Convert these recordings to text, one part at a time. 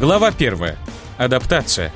Глава 1. Адаптация.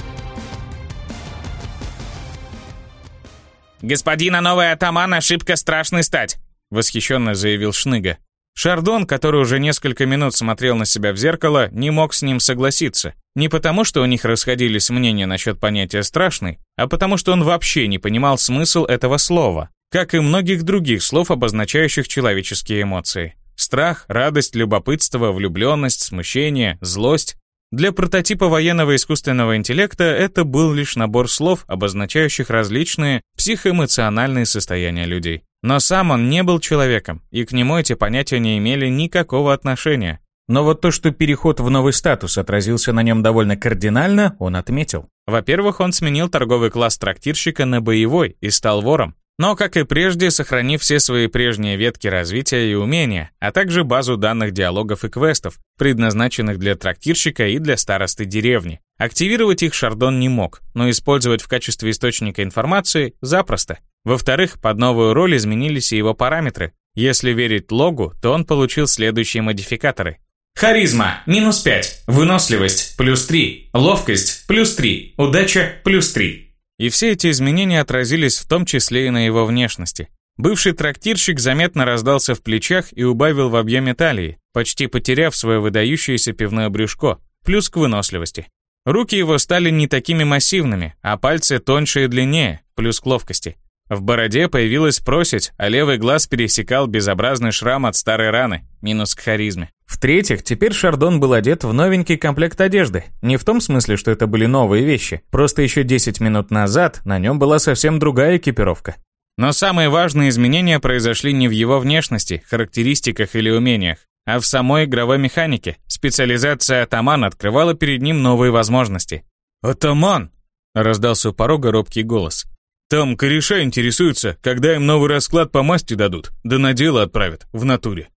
«Господина новый атаман ошибка страшный стать», — восхищенно заявил Шныга. Шардон, который уже несколько минут смотрел на себя в зеркало, не мог с ним согласиться. Не потому, что у них расходились мнения насчет понятия «страшный», а потому, что он вообще не понимал смысл этого слова, как и многих других слов, обозначающих человеческие эмоции. Страх, радость, любопытство, влюбленность, смущение, злость. Для прототипа военного искусственного интеллекта это был лишь набор слов, обозначающих различные психоэмоциональные состояния людей. Но сам он не был человеком, и к нему эти понятия не имели никакого отношения. Но вот то, что переход в новый статус отразился на нем довольно кардинально, он отметил. Во-первых, он сменил торговый класс трактирщика на боевой и стал вором. Но, как и прежде, сохранив все свои прежние ветки развития и умения, а также базу данных диалогов и квестов, предназначенных для трактирщика и для старосты деревни. Активировать их Шардон не мог, но использовать в качестве источника информации запросто. Во-вторых, под новую роль изменились и его параметры. Если верить логу, то он получил следующие модификаторы. Харизма – минус 5, выносливость – плюс 3, ловкость – плюс 3, удача – плюс 3. И все эти изменения отразились в том числе и на его внешности. Бывший трактирщик заметно раздался в плечах и убавил в объеме талии, почти потеряв свое выдающееся пивное брюшко, плюс к выносливости. Руки его стали не такими массивными, а пальцы тоньше и длиннее, плюс к ловкости. В бороде появилась просить, а левый глаз пересекал безобразный шрам от старой раны, минус к харизме. В-третьих, теперь Шардон был одет в новенький комплект одежды. Не в том смысле, что это были новые вещи. Просто еще 10 минут назад на нем была совсем другая экипировка. Но самые важные изменения произошли не в его внешности, характеристиках или умениях, а в самой игровой механике. Специализация атаман открывала перед ним новые возможности. «Атаман!» — раздался у порога робкий голос. «Там кореша интересуются, когда им новый расклад по масти дадут, да на дело отправят, в натуре».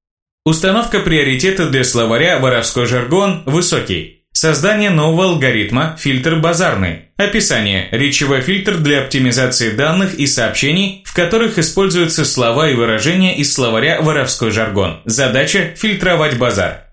Установка приоритета для словаря «Воровской жаргон» высокий. Создание нового алгоритма «Фильтр базарный». Описание. Речевой фильтр для оптимизации данных и сообщений, в которых используются слова и выражения из словаря «Воровской жаргон». Задача – фильтровать базар.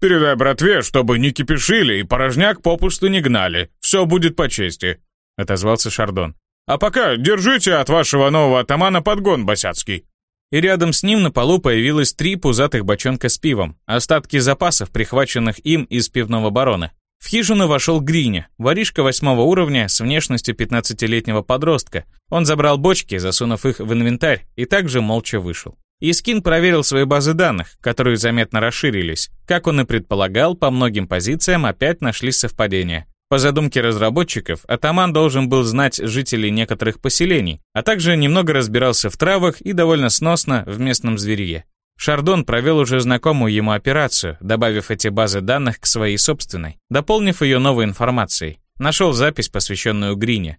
«Передай братве, чтобы не кипишили и порожняк попусту не гнали. Все будет по чести», — отозвался Шардон. «А пока держите от вашего нового атамана подгон, Босяцкий» и рядом с ним на полу появилось три пузатых бочонка с пивом, остатки запасов, прихваченных им из пивного барона. В хижину вошел Гриня, воришка восьмого уровня с внешностью 15-летнего подростка. Он забрал бочки, засунув их в инвентарь, и также молча вышел. Искин проверил свои базы данных, которые заметно расширились. Как он и предполагал, по многим позициям опять нашлись совпадения. По задумке разработчиков, атаман должен был знать жителей некоторых поселений, а также немного разбирался в травах и довольно сносно в местном зверье. Шардон провел уже знакомую ему операцию, добавив эти базы данных к своей собственной, дополнив ее новой информацией. Нашел запись, посвященную Грине.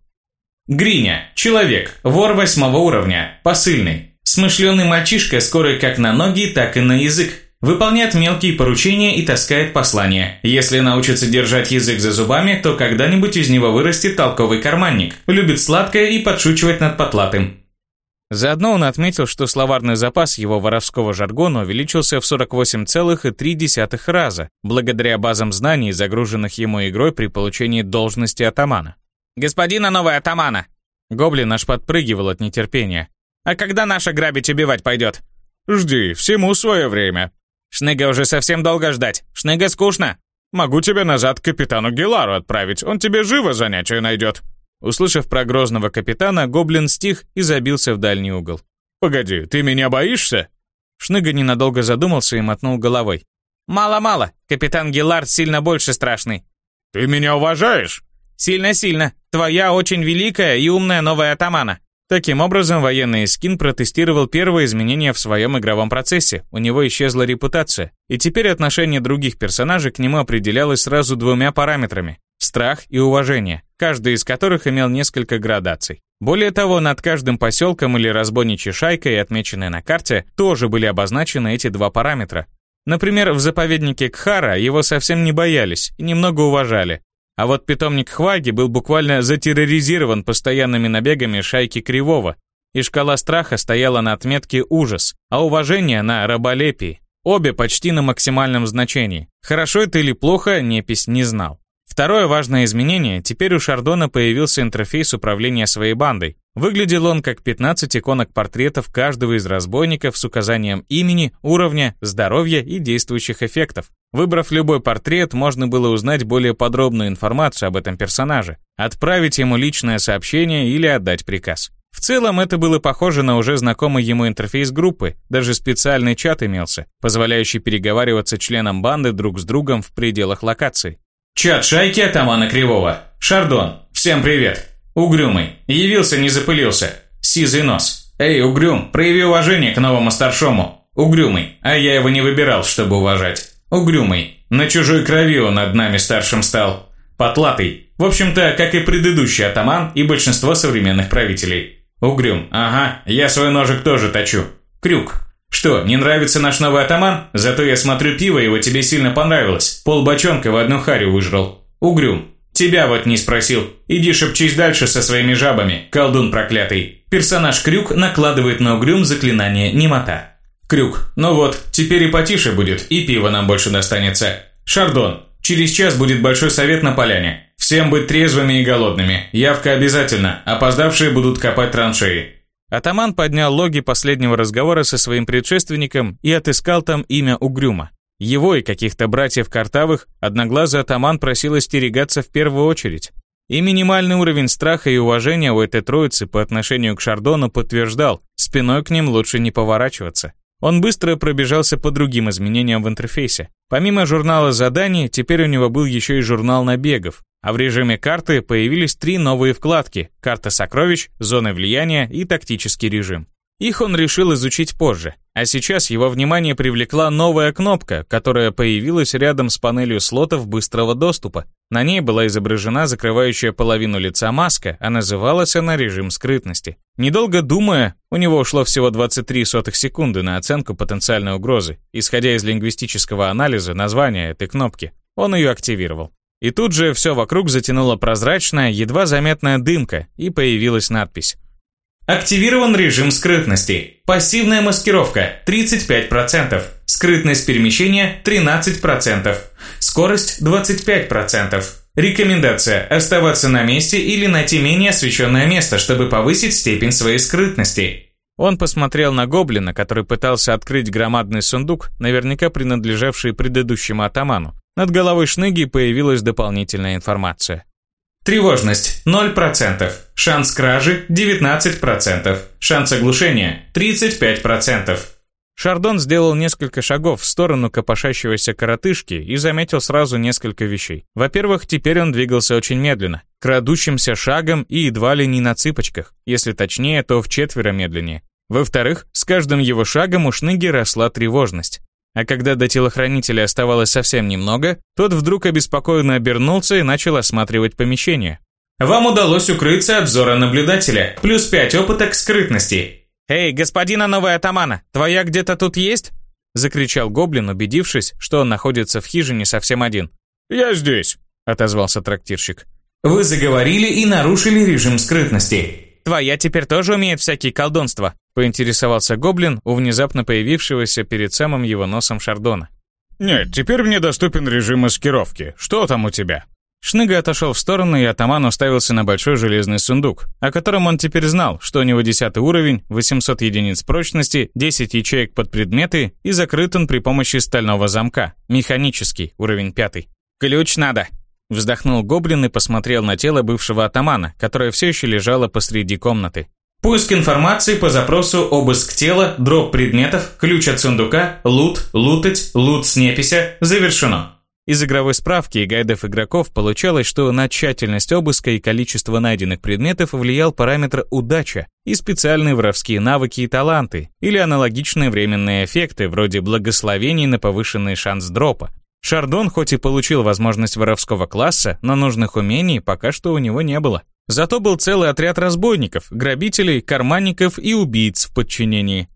Гриня. Человек. Вор восьмого уровня. Посыльный. Смышленый мальчишка, скорый как на ноги, так и на язык. Выполняет мелкие поручения и таскает послания. Если научится держать язык за зубами, то когда-нибудь из него вырастет толковый карманник. Любит сладкое и подшучивать над потлатым. Заодно он отметил, что словарный запас его воровского жаргона увеличился в 48,3 раза, благодаря базам знаний, загруженных ему игрой при получении должности атамана. «Господина новый атамана!» Гоблин аж подпрыгивал от нетерпения. «А когда наша грабить убивать пойдет?» «Жди, всему свое время», Шныга уже совсем долго ждать. Шныга скучно. Могу тебя назад к капитану Гелару отправить, он тебе живо занятие найдет». Услышав про грозного капитана, гоблин стих и забился в дальний угол. «Погоди, ты меня боишься?» Шныга ненадолго задумался и мотнул головой. «Мало-мало, капитан Гелар сильно больше страшный». «Ты меня уважаешь?» «Сильно-сильно. Твоя очень великая и умная новая атамана». Таким образом, военный скин протестировал первые изменения в своем игровом процессе, у него исчезла репутация, и теперь отношение других персонажей к нему определялось сразу двумя параметрами – страх и уважение, каждый из которых имел несколько градаций. Более того, над каждым поселком или разбойничьей шайкой, отмеченной на карте, тоже были обозначены эти два параметра. Например, в заповеднике Кхара его совсем не боялись и немного уважали, а вот питомник Хваги был буквально затерроризирован постоянными набегами шайки Кривого, и шкала страха стояла на отметке «ужас», а уважение на раболепии. Обе почти на максимальном значении. Хорошо это или плохо, Непись не знал. Второе важное изменение, теперь у Шардона появился интерфейс управления своей бандой. Выглядел он как 15 иконок портретов каждого из разбойников с указанием имени, уровня, здоровья и действующих эффектов. Выбрав любой портрет, можно было узнать более подробную информацию об этом персонаже, отправить ему личное сообщение или отдать приказ. В целом это было похоже на уже знакомый ему интерфейс группы, даже специальный чат имелся, позволяющий переговариваться членам банды друг с другом в пределах локации. Чат шайки атамана Кривого. Шардон. Всем привет. Угрюмый. Явился, не запылился. Сизый нос. Эй, Угрюм, прояви уважение к новому старшому. Угрюмый. А я его не выбирал, чтобы уважать. Угрюмый. На чужой крови он над нами старшим стал. Потлатый. В общем-то, как и предыдущий атаман и большинство современных правителей. Угрюм. Ага, я свой ножик тоже точу. Крюк. «Что, не нравится наш новый атаман? Зато я смотрю, пиво его тебе сильно понравилось. Пол бочонка в одну харю выжрал. Угрюм. Тебя вот не спросил. Иди шепчись дальше со своими жабами, колдун проклятый». Персонаж Крюк накладывает на Угрюм заклинание немота. Крюк. Ну вот, теперь и потише будет, и пиво нам больше достанется. Шардон. Через час будет большой совет на поляне. Всем быть трезвыми и голодными. Явка обязательно. Опоздавшие будут копать траншеи. Атаман поднял логи последнего разговора со своим предшественником и отыскал там имя Угрюма. Его и каких-то братьев Картавых одноглазый атаман просил остерегаться в первую очередь. И минимальный уровень страха и уважения у этой троицы по отношению к Шардону подтверждал, спиной к ним лучше не поворачиваться. Он быстро пробежался по другим изменениям в интерфейсе. Помимо журнала заданий, теперь у него был еще и журнал набегов, а в режиме карты появились три новые вкладки – карта сокровищ, зоны влияния и тактический режим. Их он решил изучить позже, а сейчас его внимание привлекла новая кнопка, которая появилась рядом с панелью слотов быстрого доступа. На ней была изображена закрывающая половину лица маска, а называлась она режим скрытности. Недолго думая, у него ушло всего 23 сотых секунды на оценку потенциальной угрозы. Исходя из лингвистического анализа названия этой кнопки, он ее активировал. И тут же все вокруг затянула прозрачная, едва заметная дымка, и появилась надпись. Активирован режим скрытности. Пассивная маскировка 35%. Скрытность перемещения 13%. Скорость 25%. Рекомендация – оставаться на месте или найти менее освещенное место, чтобы повысить степень своей скрытности. Он посмотрел на гоблина, который пытался открыть громадный сундук, наверняка принадлежавший предыдущему атаману, над головой Шныги появилась дополнительная информация. Тревожность 0%, шанс кражи 19%, шанс оглушения 35%. Шардон сделал несколько шагов в сторону копошащегося коротышки и заметил сразу несколько вещей. Во-первых, теперь он двигался очень медленно, крадущимся шагом и едва ли не на цыпочках, если точнее, то в четверо медленнее. Во-вторых, с каждым его шагом у Шныги росла тревожность. А когда до телохранителя оставалось совсем немного, тот вдруг обеспокоенно обернулся и начал осматривать помещение. «Вам удалось укрыться от взора наблюдателя. Плюс пять опыта к скрытности». «Эй, господина новая атамана, твоя где-то тут есть?» Закричал гоблин, убедившись, что он находится в хижине совсем один. «Я здесь», — отозвался трактирщик. «Вы заговорили и нарушили режим скрытности. Твоя теперь тоже умеет всякие колдунства?» Поинтересовался гоблин у внезапно появившегося перед самым его носом Шардона. «Нет, теперь мне доступен режим маскировки. Что там у тебя?» Шныга отошел в сторону, и атаман уставился на большой железный сундук, о котором он теперь знал, что у него 10 уровень, 800 единиц прочности, 10 ячеек под предметы и закрыт он при помощи стального замка, механический, уровень 5. «Ключ надо!» Вздохнул гоблин и посмотрел на тело бывшего атамана, которое все еще лежало посреди комнаты. Поиск информации по запросу обыск тела, дроп предметов, ключ от сундука, лут, лутать, лут с непися завершено. Из игровой справки и гайдов игроков получалось, что на тщательность обыска и количество найденных предметов влиял параметр «удача» и специальные воровские навыки и таланты, или аналогичные временные эффекты, вроде благословений на повышенный шанс дропа. Шардон хоть и получил возможность воровского класса, но нужных умений пока что у него не было. Зато был целый отряд разбойников, грабителей, карманников и убийц в подчинении.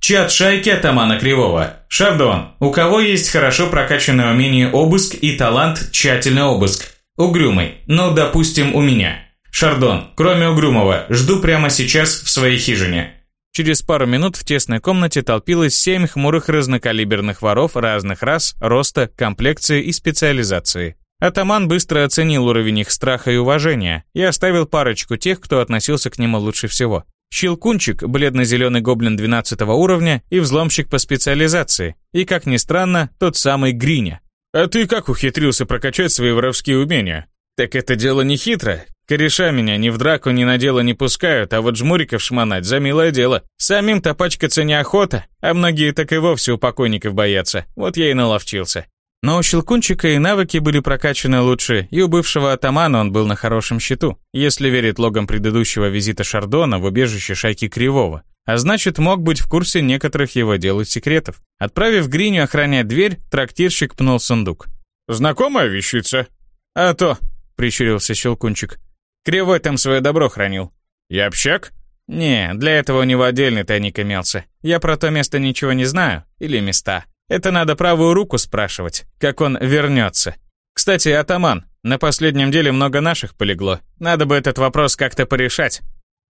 Чат шайки атамана Кривого. Шардон, у кого есть хорошо прокачанное умение обыск и талант тщательный обыск? Угрюмый, ну, допустим, у меня. Шардон, кроме Угрюмого, жду прямо сейчас в своей хижине. Через пару минут в тесной комнате толпилось семь хмурых разнокалиберных воров разных рас, роста, комплекции и специализации. Атаман быстро оценил уровень их страха и уважения и оставил парочку тех, кто относился к нему лучше всего. Щелкунчик, бледно-зеленый гоблин 12 уровня и взломщик по специализации, и, как ни странно, тот самый Гриня. «А ты как ухитрился прокачать свои воровские умения?» «Так это дело не хитро. Кореша меня ни в драку, ни на дело не пускают, а вот жмуриков шмонать за милое дело. Самим-то пачкаться неохота, а многие так и вовсе у покойников боятся. Вот я и наловчился. Но у Щелкунчика и навыки были прокачаны лучше, и у бывшего атамана он был на хорошем счету, если верить логам предыдущего визита Шардона в убежище шайки Кривого. А значит, мог быть в курсе некоторых его дел и секретов. Отправив Гриню охранять дверь, трактирщик пнул сундук. «Знакомая вещица?» «А то», — прищурился Щелкунчик. «Кривой там свое добро хранил». «Я общак?» «Не, для этого у него отдельный тайник имелся. Я про то место ничего не знаю. Или места. Это надо правую руку спрашивать, как он вернется. Кстати, атаман, на последнем деле много наших полегло. Надо бы этот вопрос как-то порешать.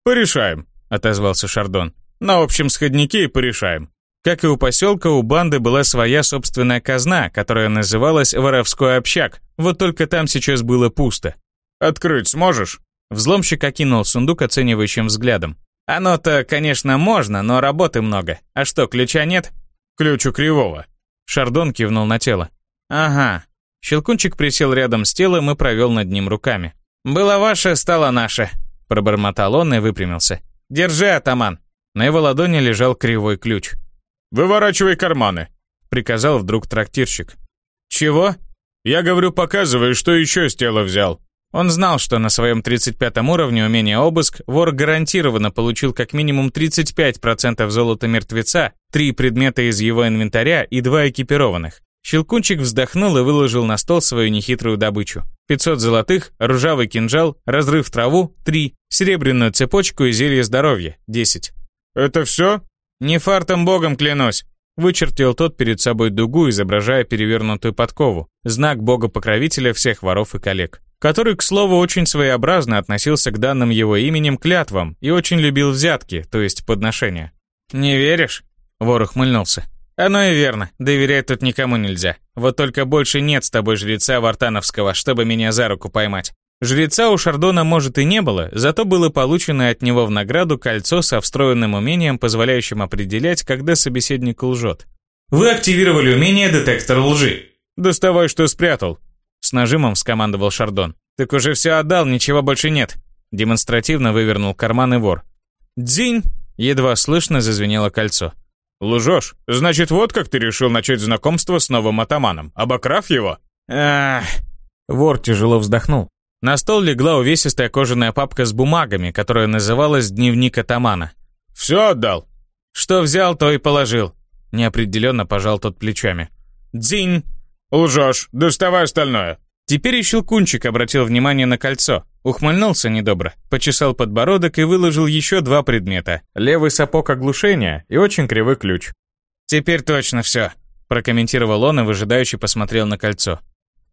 Порешаем, отозвался Шардон. На общем сходнике и порешаем. Как и у поселка, у банды была своя собственная казна, которая называлась «Воровской общак», вот только там сейчас было пусто. «Открыть сможешь?» Взломщик окинул сундук оценивающим взглядом. «Оно-то, конечно, можно, но работы много. А что, ключа нет?» Ключ у Кривого. Шардон кивнул на тело. Ага. Щелкунчик присел рядом с телом и провел над ним руками. «Было ваше, стало наше», — пробормотал он и выпрямился. «Держи, атаман». На его ладони лежал кривой ключ. «Выворачивай карманы», — приказал вдруг трактирщик. «Чего?» «Я говорю, показывай, что еще с тела взял». Он знал, что на своем 35 уровне умения обыск вор гарантированно получил как минимум 35% золота мертвеца, три предмета из его инвентаря и два экипированных. Щелкунчик вздохнул и выложил на стол свою нехитрую добычу. 500 золотых, ржавый кинжал, разрыв траву – 3, серебряную цепочку и зелье здоровья – 10. «Это все?» «Не фартом богом клянусь!» Вычертил тот перед собой дугу, изображая перевернутую подкову, знак бога-покровителя всех воров и коллег который, к слову, очень своеобразно относился к данным его именем клятвам и очень любил взятки, то есть подношения. «Не веришь?» — вор ухмыльнулся. «Оно и верно, доверять тут никому нельзя. Вот только больше нет с тобой жреца Вартановского, чтобы меня за руку поймать. Жреца у Шардона может и не было, зато было получено от него в награду кольцо со встроенным умением, позволяющим определять, когда собеседник лжет. Вы активировали умение «Детектор лжи». «Доставай, что спрятал», с нажимом скомандовал Шардон. «Так уже все отдал, ничего больше нет». Демонстративно вывернул карман и вор. «Дзинь!» Едва слышно зазвенело кольцо. «Лжешь? Значит, вот как ты решил начать знакомство с новым атаманом, обокрав его?» «Ах!» Вор тяжело вздохнул. На стол легла увесистая кожаная папка с бумагами, которая называлась «Дневник атамана». «Все отдал?» «Что взял, то и положил». Неопределенно пожал тот плечами. «Дзинь!» «Лжешь, доставай остальное». Теперь и Щелкунчик обратил внимание на кольцо. Ухмыльнулся недобро, почесал подбородок и выложил еще два предмета. Левый сапог оглушения и очень кривой ключ. «Теперь точно все», – прокомментировал он и выжидающе посмотрел на кольцо.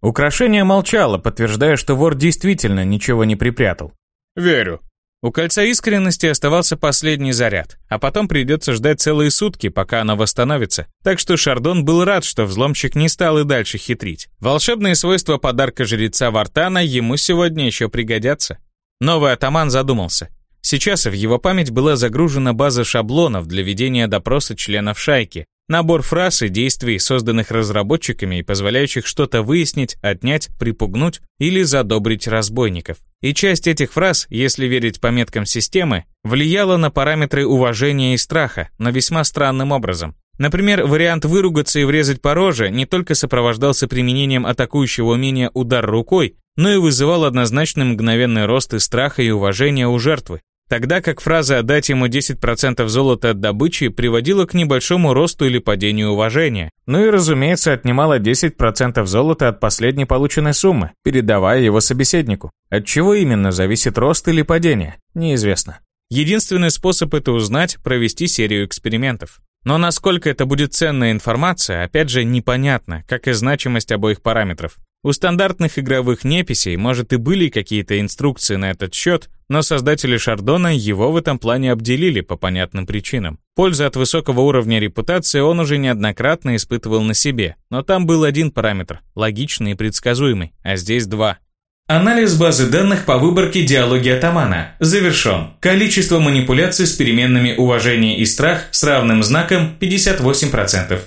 Украшение молчало, подтверждая, что вор действительно ничего не припрятал. «Верю», у кольца искренности оставался последний заряд, а потом придется ждать целые сутки, пока оно восстановится. Так что Шардон был рад, что взломщик не стал и дальше хитрить. Волшебные свойства подарка жреца Вартана ему сегодня еще пригодятся. Новый атаман задумался. Сейчас в его память была загружена база шаблонов для ведения допроса членов шайки, Набор фраз и действий, созданных разработчиками и позволяющих что-то выяснить, отнять, припугнуть или задобрить разбойников. И часть этих фраз, если верить пометкам системы, влияла на параметры уважения и страха, но весьма странным образом. Например, вариант выругаться и врезать по роже не только сопровождался применением атакующего умения удар рукой, но и вызывал однозначный мгновенный рост и страха и уважения у жертвы. Тогда как фраза «отдать ему 10% золота от добычи» приводила к небольшому росту или падению уважения. Ну и, разумеется, отнимала 10% золота от последней полученной суммы, передавая его собеседнику. От чего именно зависит рост или падение, неизвестно. Единственный способ это узнать – провести серию экспериментов. Но насколько это будет ценная информация, опять же, непонятно, как и значимость обоих параметров. У стандартных игровых неписей, может, и были какие-то инструкции на этот счет, но создатели Шардона его в этом плане обделили по понятным причинам. Пользу от высокого уровня репутации он уже неоднократно испытывал на себе, но там был один параметр – логичный и предсказуемый, а здесь два. Анализ базы данных по выборке диалоги атамана завершен. Количество манипуляций с переменными уважение и страх с равным знаком 58%.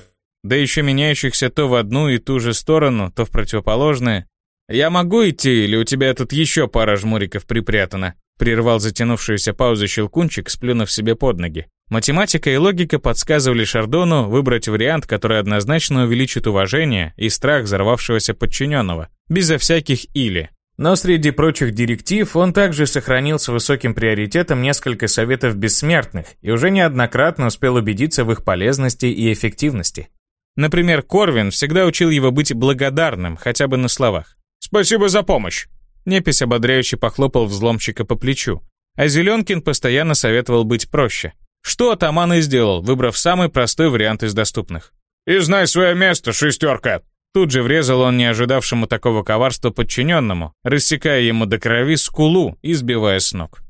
Да еще меняющихся то в одну и ту же сторону, то в противоположное. «Я могу идти, или у тебя тут еще пара жмуриков припрятана?» Прервал затянувшуюся паузу щелкунчик, сплюнув себе под ноги. Математика и логика подсказывали Шардону выбрать вариант, который однозначно увеличит уважение и страх взорвавшегося подчиненного, безо всяких «или». Но среди прочих директив он также сохранил с высоким приоритетом несколько советов бессмертных и уже неоднократно успел убедиться в их полезности и эффективности. Например, Корвин всегда учил его быть благодарным, хотя бы на словах. «Спасибо за помощь!» Непись ободряюще похлопал взломщика по плечу. А Зеленкин постоянно советовал быть проще. Что атаман и сделал, выбрав самый простой вариант из доступных. «И знай свое место, шестерка!» Тут же врезал он не ожидавшему такого коварства подчиненному, рассекая ему до крови скулу и сбивая с ног.